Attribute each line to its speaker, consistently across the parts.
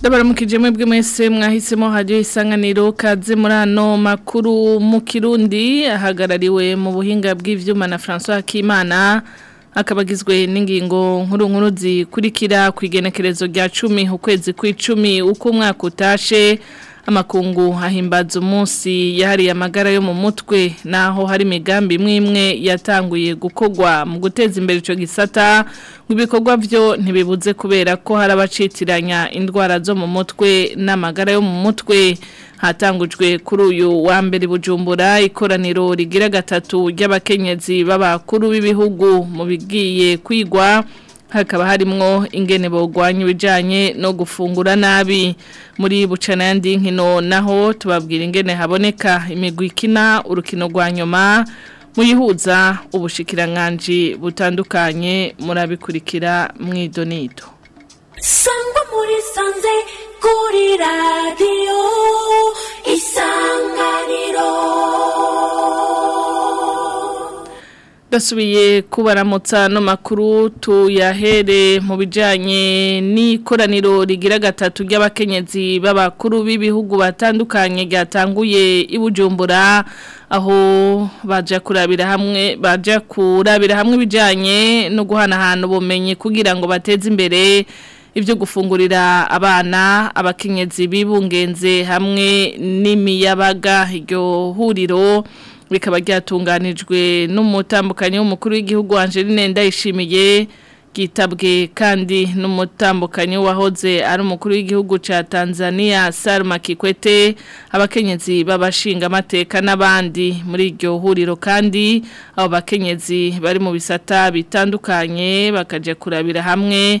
Speaker 1: Ndabaramukije mwebwe mwese mwahisemo hajyo isanganiro kaze muri makuru mu Kirundi ahagarariwe mu buhinga bw'ivyuma na François Kimana akabagizwe n'ingingo nkuru nkuru zikurikira ku igenekerezo rya 10 ukwezi kw'icumi uko umwaka utashe amakungu hahimbaza umunsi yahariye amagara yo mu mutwe naho hari imigambi imwe imwe yatanguye gukogwa mu guteza imbere icyo gisata ngo ibikorwa byo ntibibuze kubera ko hari abacitiranya indwara zo mu mutwe n'amagara yo mu mutwe hatangujwe kuri uyu wa mbere bujumbura ikoraniro rigira gatatu ry'abakenyezi b'abakuru b'ibihugu mu bigiye kwigwa hakaba harimo ingene bogwanya ibijanye no gufungura nabi muri bucana yandi nkino naho tubabwira ingene haboneka imigwi urukino rwa nyuma muyihuza ubushikiranganji butandukanye murabikurikira mwidonido
Speaker 2: sangwa muri sanze kuri radio isanganiro
Speaker 1: dasubiye kubaramotsa no makuru tuyahere mu bijanye n'ikoraniro rigira gatatu ry'abakenyezi b'abakuru b'ibihugu batandukanye ryatanguye i Bujumbura aho baje kurabira hamwe baje kurabira hamwe bijanye no guhana ahantu ubumenyi kugira ngo bateze imbere ibyo gufungurira abana abakenyezi bibungenze hamwe n'imiyabaga iryo huriro bikaba ryatunganijwe n'umutambukanyi w'umukuru w'igihugu Angeline Ndayishimiye kitabwe kandi n'umutambukanyi wahoze ari umukuru w'igihugu cya Tanzania Salma Kikwete abakenyezi b'abashinga amateka n'abandi muri iryo huriro kandi abo bakenyezi bari mu bisata bitandukanye bakaje kurabira hamwe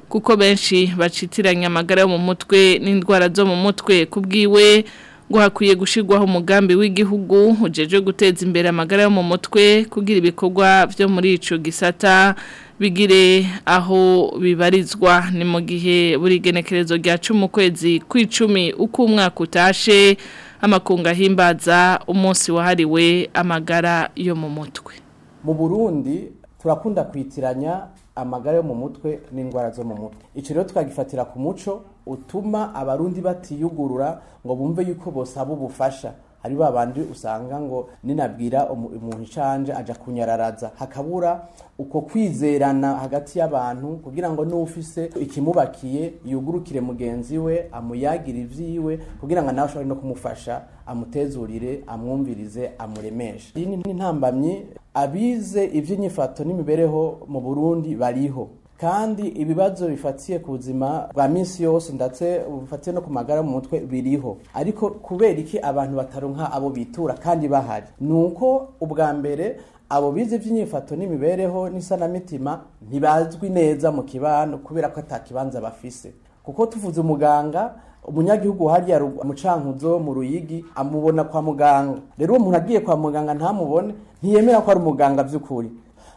Speaker 1: kuko benshi bacitiranya amagara yo mu mutwe n'indwara zo mu mutwe kubwiwe ngo hakwiye gushyirwaho umugambi w'igihugu ujeje guteza imbere amagara yo mu mutwe kugira ibikorwa byo muri icyo gisata bigire aho bibarizwa ni mu gihe buri genekerezo rya cumi kwezi kw'icumi uko umwaka utashe amakunga ahimbaza umunsi wahariwe amagara yo mu mutwe
Speaker 3: mu burundi turakunda kwitiranya amagara yo mu mutwe n'indwara zo mu mutwe icyo rero tukagifatira ku muco utuma abarundi batiyugurura ngo bumve yuko bosaba ubufasha ari ba bandi usanga ngo ninabwira umuntu icanje ajya kunyararaza hakabura uko kwizerana hagati y'abantu kugira ngo n'ufise ikimubakiye yugurukire mugenzi we amuyagire ivyiwe kugira ngo nawe ashobore no kumufasha amutezurire amwumvirize amuremeshe iyi ni intambamyi abize iby'inyifato n'imibereho mu burundi bariho kandi ibibazo bifatiye ku buzima bwa minsi yose ndetse bifatiye no ku magara mu mutwe biriho ariko kubera iki abantu bataronka abo bitura kandi bahari ni uko ubwa mbere abo bize iby'inyifato n'imibereho n'isanamitima ntibazwi neza mu kibano kubera ko atakibanza bafise kuko tuvuze umuganga umunyagihugu hariya umucankuzo mu ruyigi amubona kwa muganga rero uwo muntu agiye kwa muganga ntamubone ntiyemera ko ari umuganga by'ukuri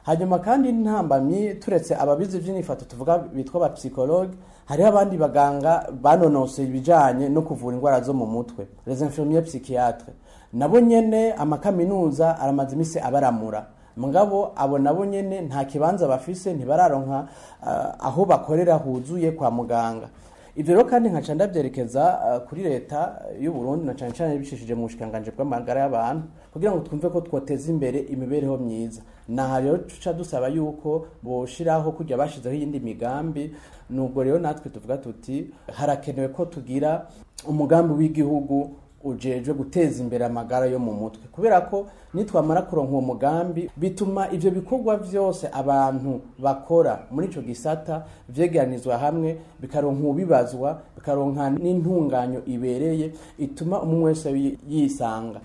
Speaker 3: hanyuma kandi ntambamyi turetse ababizi by'inifato tuvuga bitwa ba psychologue hariho abandi baganga banonose ibijyanye no kuvura indwara zo mu mutwe les infirmiers psychiatres nabo nyene amakaminuza aramaze iminsi abaramura mugabo abo nabo nyene nta kibanza bafise ntibararonka eh, aho bakorera huzuye kwa muganga ibyo rero kandi nkaca ndabyerekeza eh, kuri leta y'u Burundi na cyane cyane bishishije mu bushikanganje bw'amagara y'abantu kugira ngo twumve ko twoteza imbere imibereho myiza aha rero duca dusaba yuko boshiraho kujya bashyizeho iyindi migambi nubwo rero natwe tuvuga tuti harakenewe ko tugira umugambi w'igihugu ujejwe guteza imbere amagara yo mu mutwe kubera ko nitwamara kuronka uwo mugambi bituma ibyo bikorwa byose abantu bakora muri icyo gisata vyegeranizwa hamwe bikaronka ubibazwa bikaronka n'intunganyo ibereye ituma umwe wese yisanga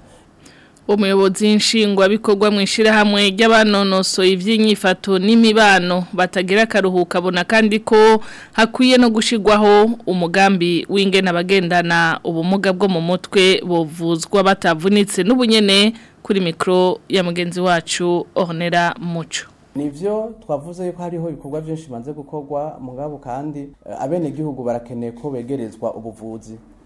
Speaker 1: umuyobozi nshingwabikorwa mu ishyirahamwe ry'abanonoso iby'inyifato n'imibano batagira akaruhuko abona kandi ko hakwiye no gushyirwaho umugambi w'ingena abagendana ubumuga bwo mu mutwe buvuzwa batavunitse n'ubunyene kuri mikoro ya mugenzi wacu ohonera muco
Speaker 3: nivyo twavuze yuko hariho ibikorwa byinshi banze gukorwa mugabo kandi eh, abenegihugu gihugu barakeneye ko begerezwa ubuvuzi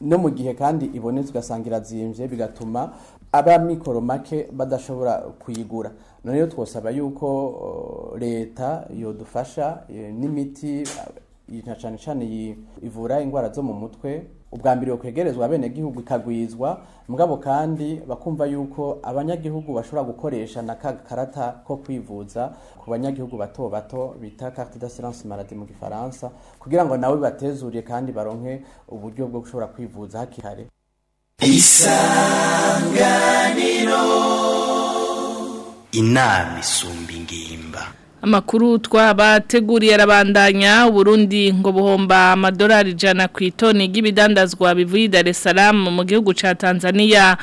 Speaker 3: no mu gihe kandi ibonetse ugasanga irazimbye bigatuma abamikoro make badashobora kuyigura noneho twosaba yuko leta yodufasha e, n'imiti na cyane cyane ivura indwara zo mu mutwe ubwa mbere kwegerezwa abenegihugu ikagwizwa mugabo kandi bakumva yuko abanyagihugu bashobora gukoresha na ka karata ko kwivuza ku banyagihugu bato bato bita carte d'assurance maladie mu gifaransa kugira ngo nawe batezuriye kandi baronke uburyo bwo gushobora kwivuza hakiri kare isanganiro
Speaker 4: inama isumba ingimba
Speaker 1: amakuru twabateguriye arabandanya uburundi ngo buhomba amadorari jana ku itoni ry'ibidandazwa bivuye Dar es Salaam mu gihugu cya Tanzania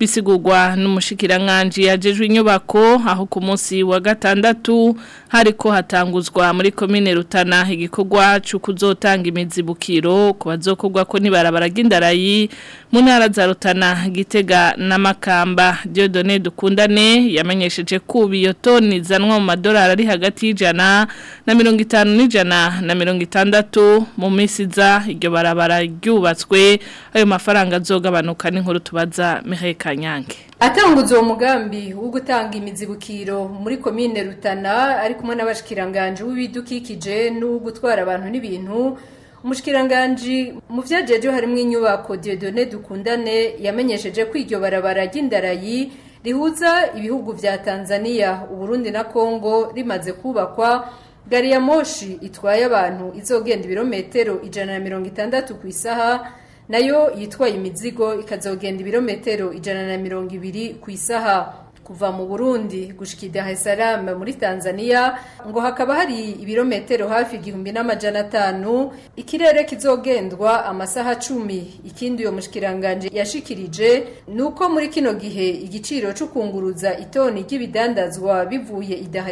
Speaker 1: bisigurwa n'umushikiranganji yajejwe inyubako aho ku munsi wa gatandatu hariko hatanguzwa muri komine Rutana igikorwa cyo kuzotanga imizibukiro ku bazokorwa ko nibarabara gindarayi mu ntara za Rutana Gitega na Makamba Dieudonné Dukundane yamenyesheje ko biyotoni zanwa mu madolari ari hagati y'ijana na 50 n'ijana na 60 mu minsi za iryo barabara ryubatswe ayo mafaranga azogabanuka n'inkuru tubaza Mireille kanyange
Speaker 5: atanguza uwo mugambi wo gutanga imizibukiro muri komine rutana ari kumwe n'abashikiranganje w'ibidukikije nugutwara abantu n'ibintu umushikiranganji mu byajeje harimo inyubako Dieudonné dukundane yamenyesheje kwiryo barabara ry'indarayi rihuza ibihugu bya Tanzania Uburundi na Congo rimaze kubakwa gari ya moshi itwaye abantu izogenda ibirometero ijana na mirongo itandatu ku isaha nayo yitwaye imizigo ikazogenda ibirometero ijana na mirongo ibiri ku isaha kuva mu Burundi gushika Dar es Salaam muri Tanzania ngo hakaba hari ibirometero hafi igihumbi n'amajana atanu ikirere kizogendwa amasaha cumi ikindi uyo mushikiranganje yashikirije nuko muri kino gihe igiciro cyo kunguruza itoni ry'ibidandazwa bivuye i Dar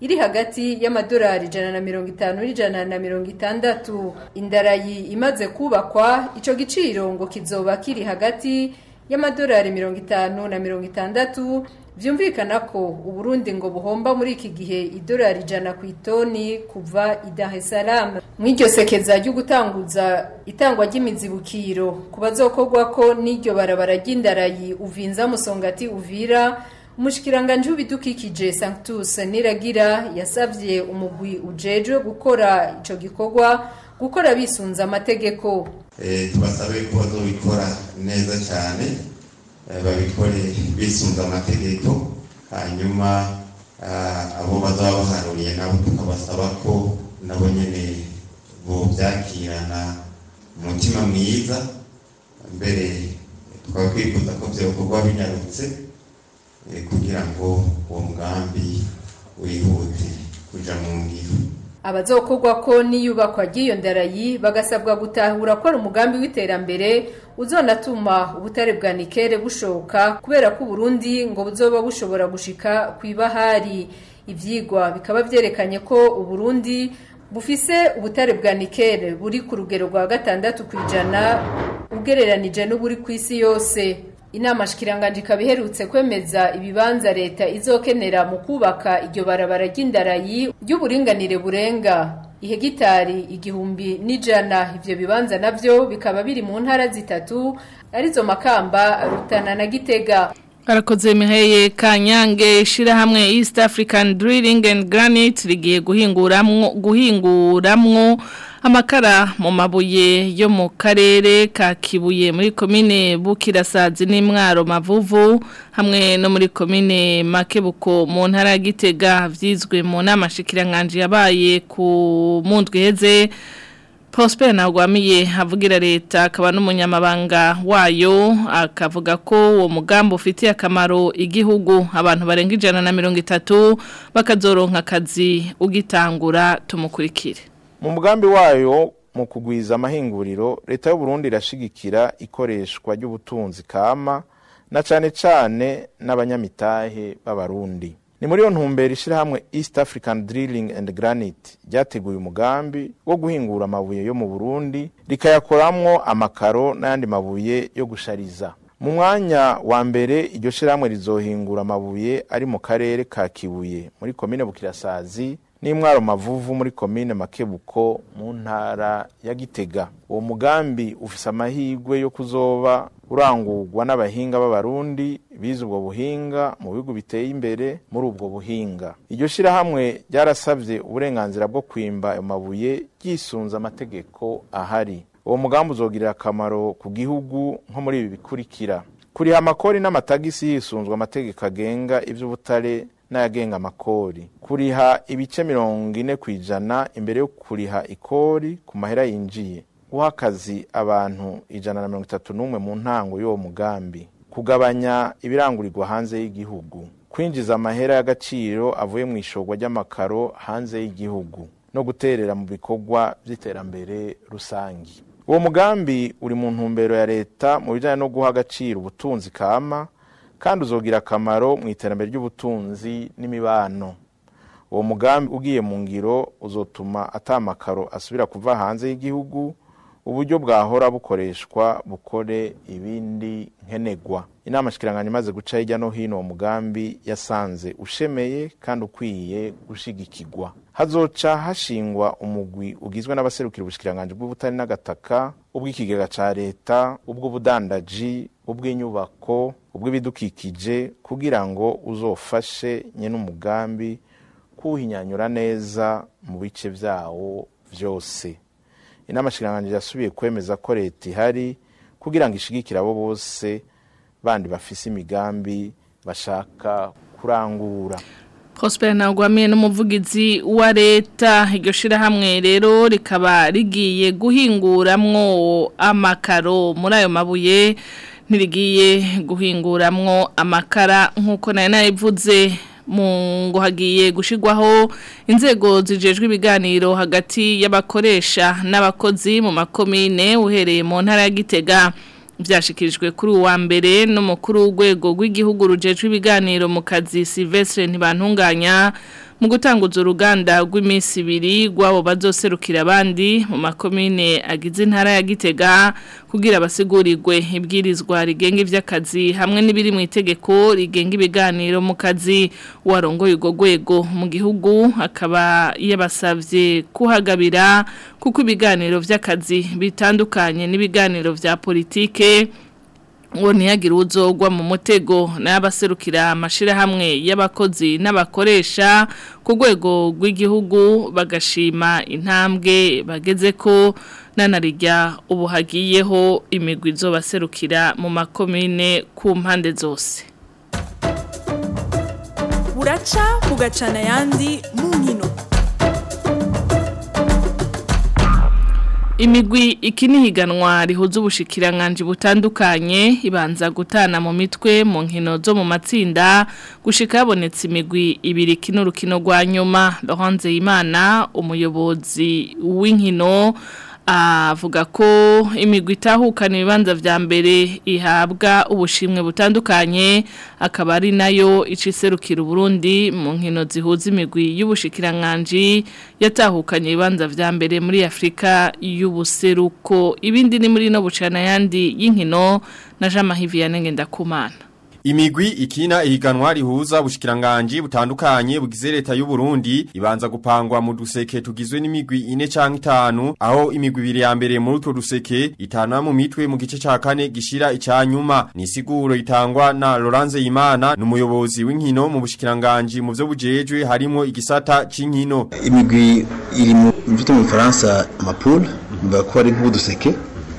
Speaker 5: iri hagati y'amadolari ijana na mirongo itanu n'ijana na mirongo itandatu indarayi imaze kubakwa icyo giciro ngo kizoba kiri hagati y'amadolari mirongo itanu na mirongo itandatu byumvikana ko uburundi ngo buhomba muri iki gihe idolari ijana ku itoni kuva idahe salama mu iryo sekeza ryo gutanguza itangwa ry'imizibukiro ku bazokorwa ko n'iryo barabara ry'indarayi uvinza musongati uvira umushikiranganji w'ibidukikije Sanctus Niragira yasabye umugwi ujejwe gukora icyo gikorwa gukora bisunze amategeko
Speaker 6: eh tubasabe ko bazobikora neza cyane e, babikore bisunze amategeko hanyuma abo bazaba baharuriye nabo tukabasaba ko nabo nyene bobyakirana umutima mwiza mbere tukaba twifuza ko byokorwa binyarutse Eh, kugira ngo uwo mugambi wihute kujya mu ngiro
Speaker 5: abazokogwa ko n'iyubakwa ry'iyo ndarayi bagasabwa gutahura ko ari umugambi w'iterambere uzonatuma ubutare bwa nikere bushoka kubera ko Burundi ngo buzoba bushobora gushika ku ibahari ibyigwa bikaba byerekanye ko Uburundi bufise ubutare bwa nikere buri ku rugero rwa gatandatu kw'ijana ugereranije n'uburi ku isi yose Inama Nshikiranganji ikaba iherutse kwemeza ibibanza leta izokenera mu kubaka iryo barabara ry'indarayi ry'uburinganire burenga ihegitari igihumbi n'ijana ibyo bibanza navyo bikaba biri mu ntara zitatu arizo Makamba Rutana na Gitega
Speaker 1: Arakoze miheye kanyange ishira East African Drilling and Granite rigiye guhinguramwo guhinguramwo amakara mu mabuye yo mu karere ka kibuye muri komine bukirasazi n'imwaro mavuvu hamwe no muri komine makebuko mu ntara gitega byizwe mu namashikira shikiranganje yabaye ku mundwiheze Prosper Ntagwamiye avugira leta akaba n'umunyamabanga wayo akavuga ko uwo mugambi ufitiye akamaro igihugu abantu barenga ijana na mirongo itatu bakazoronka akazi ugitangura tumukurikire
Speaker 7: mu mugambi wayo mu kugwiza amahinguriro leta y'uburundi irashigikira ikoreshwa ry'ubutunzi kama na cyane cyane n'abanyamitahe b'abarundi ni muri iyo ntumbero ishyirahamwe east african drilling and granite ryateguye umugambi wo guhingura amabuye yo mu burundi rikayakoramwo amakaro n'ayandi mabuye yo gushariza mu mwanya wa mbere iryo shyirahamwe rizohingura amabuye ari mu karere ka kibuye muri komine bukirasazi n'intwaro mavuvu muri komine makebuko mu ntara ya gitega uwo mugambi ufise amahirwe yo kuzoba urangurwa n'abahinga b'abarundi bize ubwo buhinga mu bihugu biteye imbere muri ubwo buhinga iryo shyirahamwe ryarasabye uburenganzira bwo kwimba ayo mabuye ryisunze amategeko ahari uwo mugambi uzogirira akamaro ku gihugu nko muri ibi bikurikira kuriha amakori n'amatagisi yisunzwe amategeko agenga iby'ubutare n'ayagenga amakori kuriha ibice mirongo ine ku ijana imbere yo kuriha ikori ku mahera yinjiye guha akazi abantu ijana na mirongo itatu n'umwe mu ntango y'uwo mugambi kugabanya ibirangurirwa hanze y'igihugu kwinjiza amahera y'agaciro avuye mu ishogwa ry'amakaro hanze y'igihugu no guterera mu bikorwa by'iterambere rusange uwo mugambi uri mu ntumbero ya leta mu bijyanye no guha agaciro ubutunzi kama kandi uzogira akamaro mu iterambere ry'ubutunzi n'imibano uwo mugambi ugiye mu ngiro uzotuma atamakaro asubira kuva hanze y'igihugu uburyo bwahora bukoreshwa bukore ibindi nkenegwa inama shikiranganya imaze guca hirya no hino uwo mugambi yasanze ushemeye kandi ukwiye gushigikirwa hazoca hashingwa umugwi ugizwe n'abaserukira ubushikiranganje bw'ubutari n'agataka ubw'ikigega ca leta ubw'ubudandaji ubw'inyubako ubw'ibidukikije kugira ngo uzofashe nyine n'umugambi kuhinyanyura neza mu bice byawo byose inama shinganje yasubiye kwemeza ko leta ihari kugira ngo ishigikire abo bose bandi bafise imigambi bashaka kurangura
Speaker 1: Prosper Ntagwamiye n'umuvugizi wa leta iryo shirahamwe rero rikaba rigiye guhinguramwo amakaro muri ayo mabuye ntibigiye guhinguramwo amakara nk'uko nayo nabivuze mu ngo hagiye gushyirwaho inzego zijejwe ibiganiro hagati y'abakoresha n'abakozi mu makomine uhereye mu ntara ya gitega byashyikirijwe kuri uwa mbere n'umukuru w'urwego rw'igihugu rujejwe ibiganiro mu kazi silvestre ntibantunganya mu gutanguza uruganda rw'iminsi ibiri rwabo bazoserukira abandi mu makomine agize intara ya gitega kugira abasigurirwe ibwirizwa rigenga iby'akazi hamwe n'ibiri mu itegeko rigenga ibiganiro mu kazi warongoye urwo rwego mu gihugu akaba yabasabye kuhagabira kuko ibiganiro by'akazi bitandukanye n'ibiganiro bya politike ngo ntihagire uzogwa mu mutego n'abaserukira amashyirahamwe y'abakozi n'abakoresha ku rwego rw'igihugu bagashima intambwe bageze ko nanarya ubu hagiyeho imigwi izobaserukira mu makomine ku mpande zose
Speaker 8: buraca bugacana ayandi mu nkino
Speaker 1: imigwi iki ni ihiganwa rihuza ubushikiranganji butandukanye ibanza gutana mu mitwe mu nkino zo mu matsinda gushika imigwi ibiri kino rukino rwa nyuma Laurent Imana umuyobozi w'inkino avuga ko imigwi itahukana ibibanza vya mbere ihabwa ubushimwe butandukanye akaba ari nayo icerukira Burundi mu nkino zihuza imigwi y'ubushikiranganji yatahukanye ibibanza vya mbere muri Afrika y'ubuseruko ibindi ni muri no bucana yandi y'inkino na Jean Marie Vianney Ngendakumana
Speaker 9: imigwi ikina ihiganwa rihuza bushikiranganji butandukanye bugize leta y'u Burundi ibanza gupangwa mu duseke tugizwe n'imigwi ine canke itanu aho imigwi ibiri ya mbere muri utwo duseke itana mu mitwe mu gice cya kane gishira nyuma ni siguro itangwa na Laurence Imana n'umuyobozi w'inkino mu bushikiranganji mu byo bujejwe harimo igisata c'inkino
Speaker 10: imigwi iri mu mfite mu Faransa amapule bakora ari nk'uduseke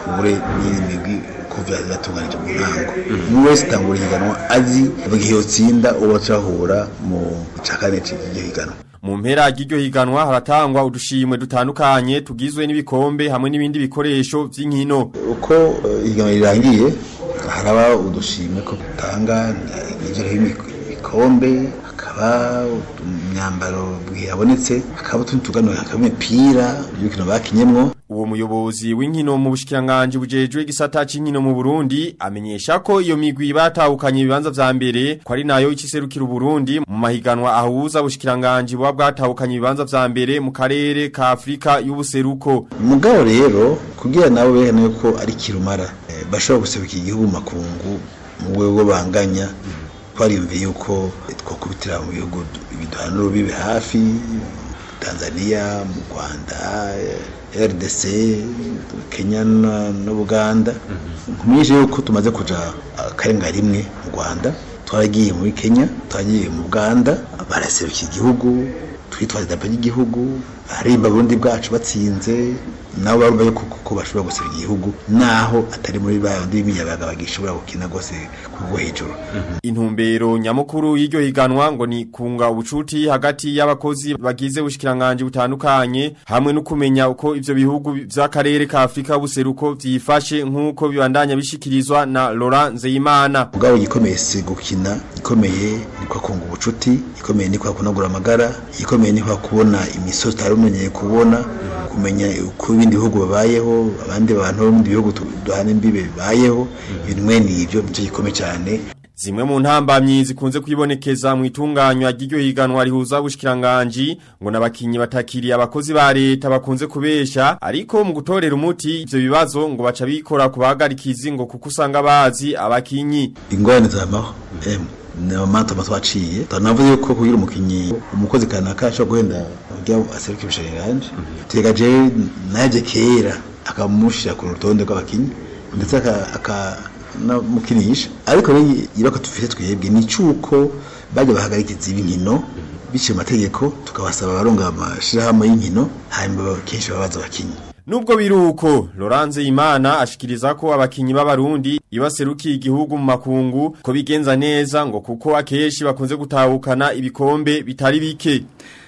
Speaker 10: kure n'indi migwi kuva yatunganije mu ntango umuntu wese utangura ihiganwa azi igihe yotsinda uba acahura mu cya kane cy'iryo higanwa
Speaker 9: mu mpera y'iryo higanwa haratangwa udushimwe dutandukanye tugizwe n'ibikombe hamwe n'ibindi bikoresho by'inkino
Speaker 10: uko ihiganwa eh, rirangiye haraba udushimwe ko dutanga nibyo ibikombe hakaba imyambaro yabonetse hakaba utundi tuganura hakaba imipira y'ibintu bakinyemwo
Speaker 9: uwo muyobozi w'inkino mu bushikiranganji bujejwe gisata c'inkino mu Burundi amenyesha ko iyo migwi batahukanye ibibanza vya mbere ko ari nayo ikiserukira Burundi mu mahiganwa ahuza bushikiranganji bwa bwatahukanye ibibanza bya mbere mu karere ka Afurika y'ubuseruko
Speaker 10: mugabo rero kubwira nawe berekane ko ari kirumara bashobora gusabika igihugu makungu mu rwego banganya twarimviye yuko twakubitira mu bihugu biduhana bibe hafi tanzania mu rwanda rdc kenya na buganda mhm. yuko tumaze kuja akarenga rimwe mu rwanda twaragiye muri kenya twagiye mu buganda baraserukiye igihugu twitwaza idarapo ry'igihugu arimba burundi bwacu batsinze nabo barumva ko bashobora gusura igihugu naho atari muri bandi b'imiyabaga bagishobora gukina rwose kubwo hejuru mhm.
Speaker 9: intumbero nyamukuru y'iryo higanwa ngo ni kunga ubucuti hagati y'abakozi bagize ubushikiranganje butandukanye hamwe no kumenya uko ibyo bihugu by’akarere ka Afrika buseruko byifashe nk'uko bibandanya bishikirizwa na Laurent Nzeyimana
Speaker 10: ubwo gikomeye si gukina gikomeye ni kwakunga ubucuti gikomeye ni kwa kwakunagura amagara gikomeye ni kubona imisozi bamenyeye kubona kumenya uko ibindi bihugu babayeho abandi bantu bo mu bindi bihugu duhana imbibe bibayeho ibintu mwe ni ibyo nicyo gikomeye cyane
Speaker 9: zimwe mu ntambamyi zikunze kwibonekeza mu itunganywa ry'iryo higanwa rihuza ubushikiranganji ngo nabakinyi batakiriye abakozi ba leta bakunze kubeshya ariko mu gutorera umuti ibyo bibazo ngo baca bikora kubagarikizi ngo kuko usanga bazi abakinnyi
Speaker 10: ingorane zamaho n'amamanza aba twaciye tanavuze yuko kugira umukinnyi umukozi kanaka ashobora guhenda aseruka ibishari ranje tega jewe najye kera akamushyira ku rutonde rw'abakinnyi ndetse akanamukinisha ariko yibaka tufite twebwe ni cy'uko bajya bahagarika iziba biciye amategeko tukabasaba abaronga amashirahamwe y'inkino hanyuma kenshi babaza abakinnyi
Speaker 9: Nubwo biruko Laurence Imana ashikiriza ko abakinyi b'abarundi ibaserukiye igihugu mu makungu ko bigenza neza ngo kuko akeshi bakunze gutahukana ibikombe bitari bike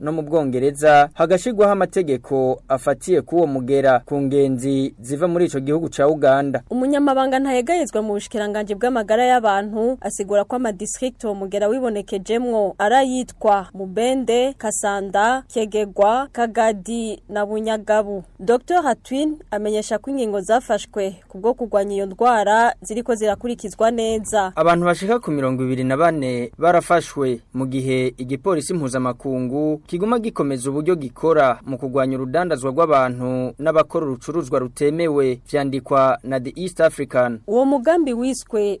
Speaker 11: no mu Bwongereza hagashirwaho n'amategeko afatiye k'uwo mugera ku ngenzi ziva muri icyo gihugu cya uganda
Speaker 12: umunyamabanga ntahegayezwa mu bushikiranganji bw'amagara y'abantu asigura ko amadistrict uwo mugera wibonekejemwo arayitwa mubende kasanda kegegwa kagadi na bunyagabu dr hatwin amenyesha ko ingingo zafashwe kubwo kugwanya iyo ndwara ziriko zirakurikizwa neza
Speaker 11: abantu bashika ku mirongo ibiri na bane barafashwe mu gihe igipolisi mpuzamakungu kiguma gikomeza uburyo gikora mu mu kurwanya urudandazwa rw'abantu n'abakora urucuruzwa rutemewe vyandikwa na The East African
Speaker 12: uwo mugambi wiswe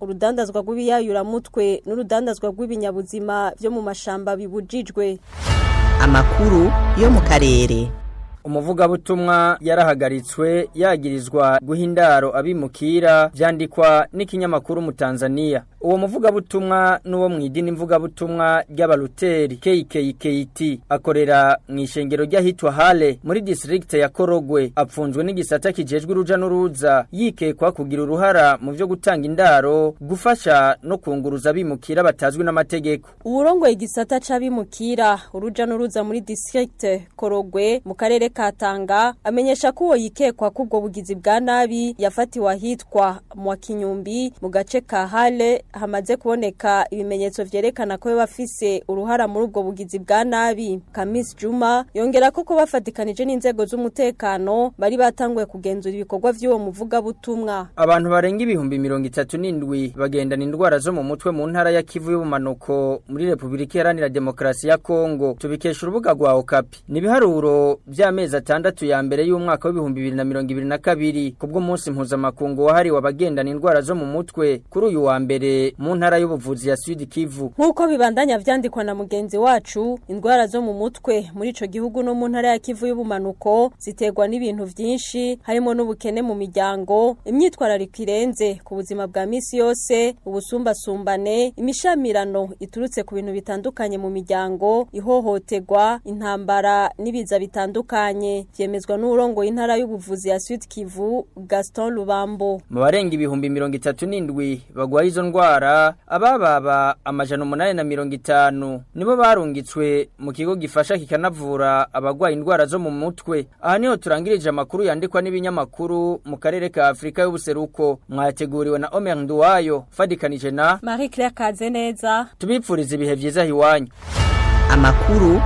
Speaker 12: urudandazwa rw'ibiyayuramutwe n'urudandazwa rw'ibinyabuzima byo mu mashamba bibujijwe
Speaker 13: amakuru yo mu karere
Speaker 11: umuvugabutumwa yarahagaritswe yagirizwa guha indaro abimukira byandikwa n'ikinyamakuru mu Tanzania uwo muvugabutumwa n'uwo mu idini mvugabutumwa ry'abaruteri KKKT akorera mu ishengero ry'ahitwa Hale muri district ya Korogwe apfunzwe n'igisata kijejwe uruja n'uruza yikekwa kugira uruhara mu byo gutanga indaro gufasha no kunguruza bimukira batazwi n'amategeko
Speaker 12: uburongoye igisata c'abimukira uruja n'uruza muri district Korogwe mu karere ka Tanga amenyesha ko uwo yikekwa kubwo bugizi bwa nabi yafatiwe ahitwa mu Kinyumbi mu gace ka Hale hamaze kuboneka ibimenyetso vyerekana ko bafise uruhara muri ubwo bugizi bwa nabi Kamis Juma yongera ko ko bafatikanije n'inzego z'umutekano bari batanguye kugenzura ibikorwa vy'uwo muvuga butumwa
Speaker 11: abantu barenga ibihumbi mirongo itatu n’indwi bagendana indwara zo mu mutwe mu ntara ya Kivu y'ubumanuko muri Repubulika Iharanira Demokrasi ya Kongo tubikesha urubuga rwa Okapi nibiharuro by'amezi atandatu ya mbere y'umwaka w'ibihumbi kabiri kubwo umunsi mpuzamakungu wahariwe abagendana indwara zo mu mutwe kuri uyu wa mbere imbere y'ubuvuzi ya Sud Kivu
Speaker 12: nk'uko bibandanya vyandikwa na mugenzi wacu indwara zo mu mutwe muri ico gihugu no mu ntara ya Kivu y'ubumanuko zitegwa n'ibintu byinshi harimo n'ubukene mu miryango imyitwarariko irenze ku buzima bwa misi yose ubusumbasumbane imishamirano iturutse ku bintu bitandukanye mu miryango ihohoterwa intambara n'ibiza bitandukanye byemezwa n'urongo intara y'ubuvuzi ya Sud Kivu Gaston Lubambo
Speaker 11: mu barenga ibihumbi n’indwi bagwa izo ndwara indwara abababa amajana umunani na mirongo itanu nibo barungitswe mu kigo gifasha kikanavura abagwaye indwara zo mu mutwe aha niho turangirije amakuru yandikwa n'ibinyamakuru mu karere ka Afrika y'ubuseruko mwateguriwe na Omer Nduwayo fadikanije na
Speaker 12: Marie Claire Kazeneza
Speaker 11: tubipfuriza ibihe byiza hiwanyu
Speaker 13: amakuru